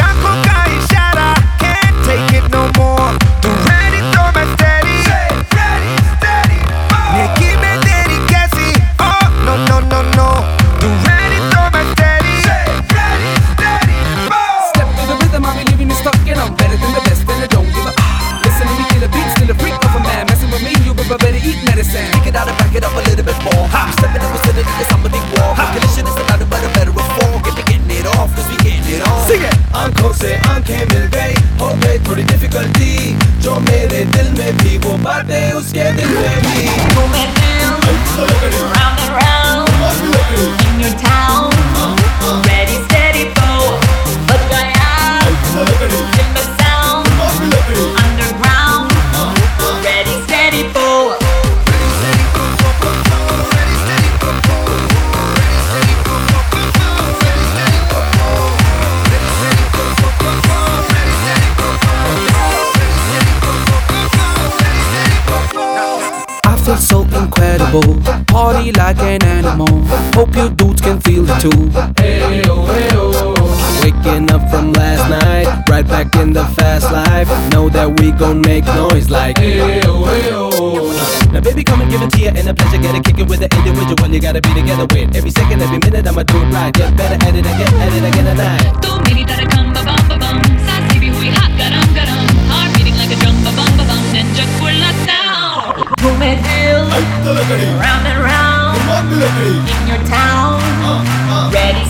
I'm gonna आँखें मिल गई, हो गई थोड़ी डिफिकल्टी जो मेरे दिल में भी वो बातें उसके दिल में भी। incredible. Party like an animal. Hope you dudes can feel it too. Waking up from last night, right back in the fast life. Know that we gon' make noise like. Now, baby, come and give it to you and a pleasure. Gotta kick it with the individual you gotta be together with. Every second, every minute, I'ma do it right. Get better at it, I get at it, I get a nine. Round and round in your town. Ready